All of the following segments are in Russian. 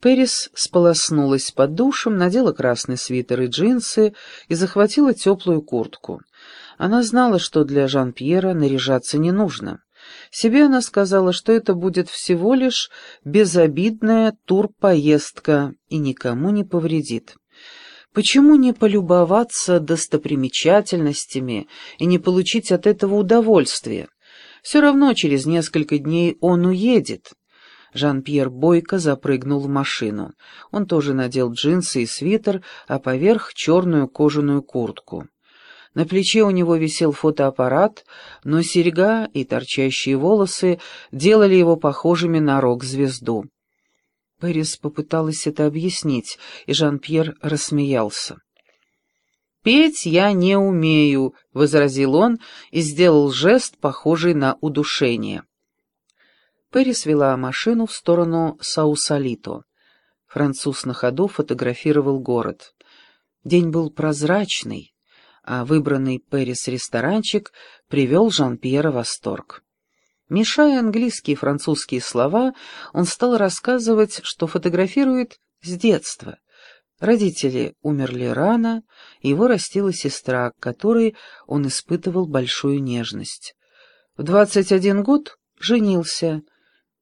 Пэрис сполоснулась под душем, надела красный свитер и джинсы и захватила теплую куртку. Она знала, что для Жан-Пьера наряжаться не нужно. Себе она сказала, что это будет всего лишь безобидная турпоездка и никому не повредит. Почему не полюбоваться достопримечательностями и не получить от этого удовольствия? Все равно через несколько дней он уедет. Жан-Пьер бойко запрыгнул в машину. Он тоже надел джинсы и свитер, а поверх черную кожаную куртку. На плече у него висел фотоаппарат, но серьга и торчащие волосы делали его похожими на рок-звезду. Пэрис попыталась это объяснить, и Жан-Пьер рассмеялся. «Петь я не умею», — возразил он и сделал жест, похожий на удушение. Пэрис вела машину в сторону Саусалито. Француз на ходу фотографировал город. День был прозрачный, а выбранный Пэрис ресторанчик привел Жан-Пьера в восторг. Мешая английские и французские слова, он стал рассказывать, что фотографирует с детства. Родители умерли рано, его растила сестра, к которой он испытывал большую нежность. В двадцать один год женился.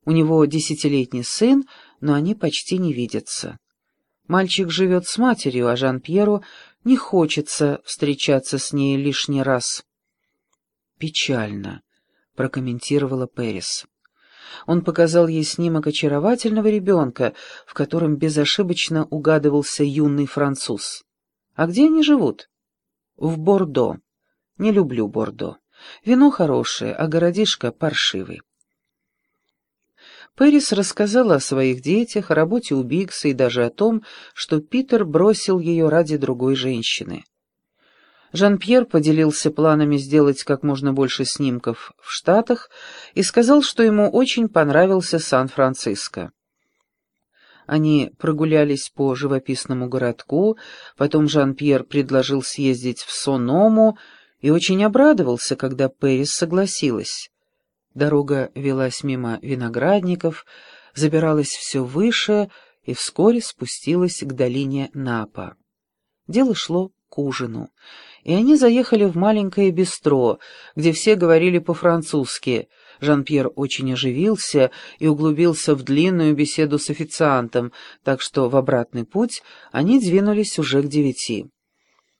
У него десятилетний сын, но они почти не видятся. Мальчик живет с матерью, а Жан-Пьеру не хочется встречаться с ней лишний раз. «Печально», — прокомментировала Перес. Он показал ей снимок очаровательного ребенка, в котором безошибочно угадывался юный француз. «А где они живут?» «В Бордо. Не люблю Бордо. Вино хорошее, а городишко паршивый». Пэрис рассказала о своих детях, о работе у Бигса и даже о том, что Питер бросил ее ради другой женщины. Жан-Пьер поделился планами сделать как можно больше снимков в Штатах и сказал, что ему очень понравился Сан-Франциско. Они прогулялись по живописному городку, потом Жан-Пьер предложил съездить в Соному и очень обрадовался, когда Пэрис согласилась. Дорога велась мимо виноградников, забиралась все выше и вскоре спустилась к долине Напа. Дело шло к ужину, и они заехали в маленькое бистро, где все говорили по-французски. Жан-Пьер очень оживился и углубился в длинную беседу с официантом, так что в обратный путь они двинулись уже к девяти.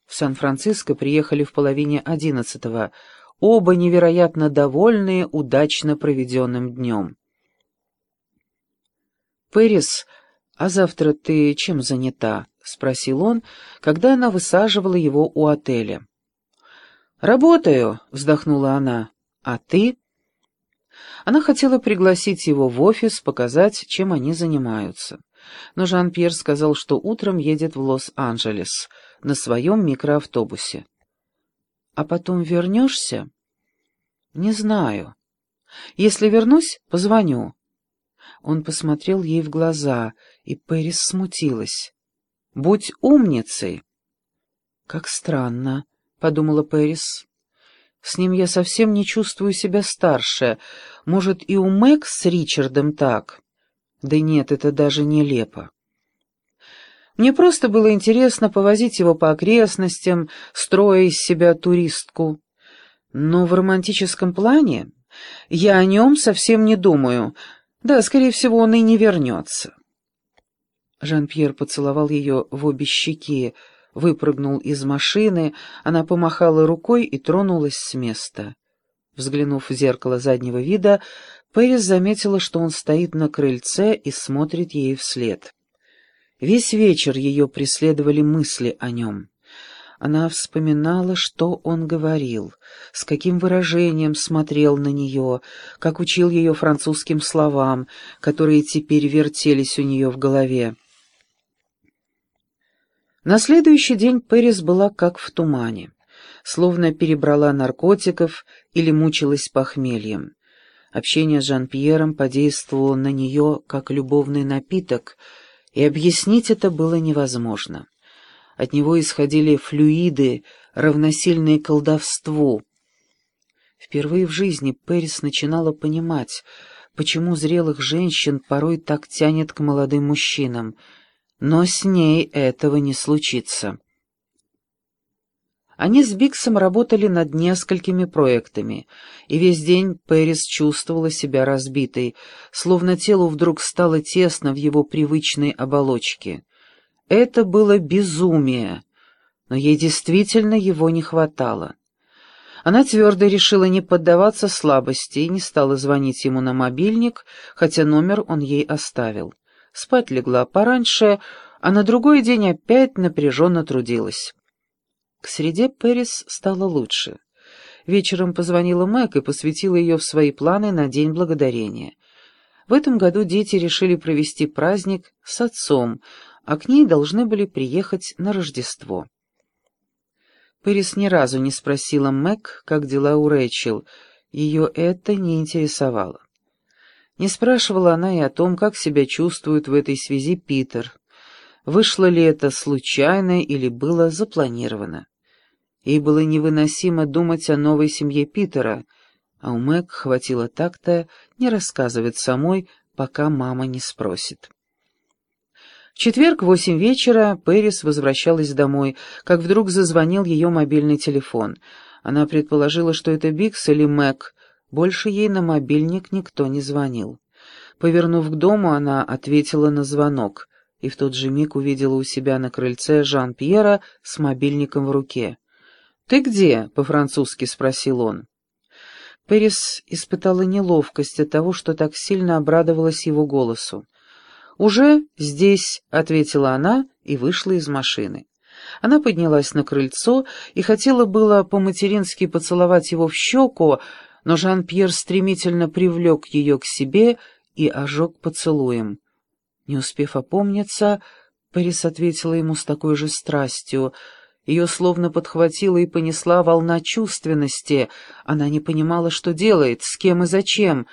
В Сан-Франциско приехали в половине одиннадцатого, оба невероятно довольные удачно проведенным днем. «Пэрис, а завтра ты чем занята?» — спросил он, когда она высаживала его у отеля. «Работаю», — вздохнула она. «А ты?» Она хотела пригласить его в офис, показать, чем они занимаются. Но Жан-Пьер сказал, что утром едет в Лос-Анджелес на своем микроавтобусе. «А потом вернешься?» «Не знаю. Если вернусь, позвоню». Он посмотрел ей в глаза, и Пэрис смутилась. «Будь умницей!» «Как странно», — подумала Пэрис. «С ним я совсем не чувствую себя старше. Может, и у Мэг с Ричардом так?» «Да нет, это даже нелепо». Мне просто было интересно повозить его по окрестностям, строя из себя туристку. Но в романтическом плане я о нем совсем не думаю. Да, скорее всего, он и не вернется. Жан-Пьер поцеловал ее в обе щеки, выпрыгнул из машины, она помахала рукой и тронулась с места. Взглянув в зеркало заднего вида, Пэрис заметила, что он стоит на крыльце и смотрит ей вслед. Весь вечер ее преследовали мысли о нем. Она вспоминала, что он говорил, с каким выражением смотрел на нее, как учил ее французским словам, которые теперь вертелись у нее в голове. На следующий день Пэрис была как в тумане, словно перебрала наркотиков или мучилась похмельем. Общение с Жан-Пьером подействовало на нее как любовный напиток — и объяснить это было невозможно. От него исходили флюиды, равносильные колдовству. Впервые в жизни Пэрис начинала понимать, почему зрелых женщин порой так тянет к молодым мужчинам, но с ней этого не случится. Они с Биксом работали над несколькими проектами, и весь день Пэрис чувствовала себя разбитой, словно телу вдруг стало тесно в его привычной оболочке. Это было безумие, но ей действительно его не хватало. Она твердо решила не поддаваться слабости и не стала звонить ему на мобильник, хотя номер он ей оставил. Спать легла пораньше, а на другой день опять напряженно трудилась. К среде Пэрис стало лучше. Вечером позвонила Мэг и посвятила ее в свои планы на День Благодарения. В этом году дети решили провести праздник с отцом, а к ней должны были приехать на Рождество. Пэрис ни разу не спросила Мэг, как дела у Рэйчел. Ее это не интересовало. Не спрашивала она и о том, как себя чувствует в этой связи Питер. Вышло ли это случайно или было запланировано. Ей было невыносимо думать о новой семье Питера, а у Мэг хватило так-то не рассказывать самой, пока мама не спросит. В четверг в восемь вечера Пэрис возвращалась домой, как вдруг зазвонил ее мобильный телефон. Она предположила, что это Бикс или Мэг. Больше ей на мобильник никто не звонил. Повернув к дому, она ответила на звонок и в тот же миг увидела у себя на крыльце Жан-Пьера с мобильником в руке. «Ты где?» — по-французски спросил он. Пэрис испытала неловкость от того, что так сильно обрадовалась его голосу. «Уже здесь», — ответила она и вышла из машины. Она поднялась на крыльцо и хотела было по-матерински поцеловать его в щеку, но Жан-Пьер стремительно привлек ее к себе и ожег поцелуем. Не успев опомниться, Пэрис ответила ему с такой же страстью — ее словно подхватила и понесла волна чувственности. Она не понимала, что делает, с кем и зачем.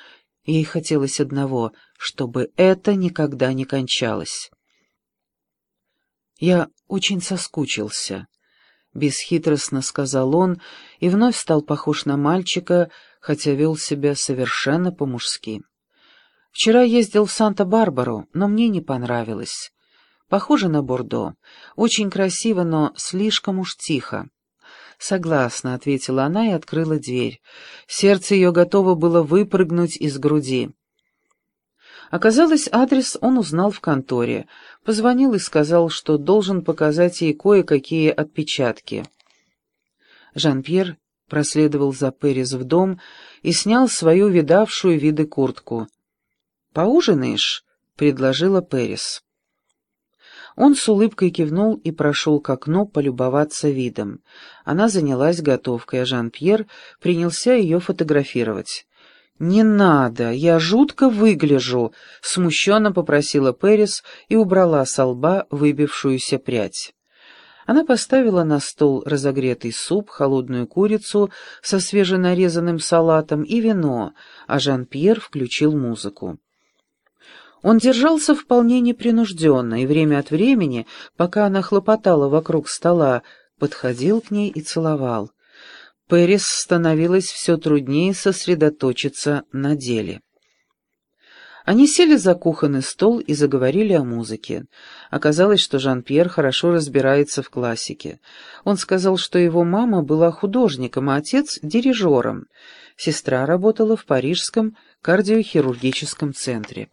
Ей хотелось одного, чтобы это никогда не кончалось. «Я очень соскучился», — бесхитростно сказал он, и вновь стал похож на мальчика, хотя вел себя совершенно по-мужски. «Вчера ездил в Санта-Барбару, но мне не понравилось. Похоже на Бордо. Очень красиво, но слишком уж тихо. «Согласна», — ответила она и открыла дверь. Сердце ее готово было выпрыгнуть из груди. Оказалось, адрес он узнал в конторе. Позвонил и сказал, что должен показать ей кое-какие отпечатки. Жан-Пьер проследовал за Перес в дом и снял свою видавшую виды куртку. «Поужинаешь?» — предложила Перес. Он с улыбкой кивнул и прошел к окну полюбоваться видом. Она занялась готовкой, а Жан-Пьер принялся ее фотографировать. «Не надо, я жутко выгляжу», — смущенно попросила Перес и убрала со лба выбившуюся прядь. Она поставила на стол разогретый суп, холодную курицу со свеженарезанным салатом и вино, а Жан-Пьер включил музыку. Он держался вполне непринужденно и время от времени, пока она хлопотала вокруг стола, подходил к ней и целовал. Пэрис становилось все труднее сосредоточиться на деле. Они сели за кухонный стол и заговорили о музыке. Оказалось, что Жан-Пьер хорошо разбирается в классике. Он сказал, что его мама была художником, а отец — дирижером. Сестра работала в парижском кардиохирургическом центре.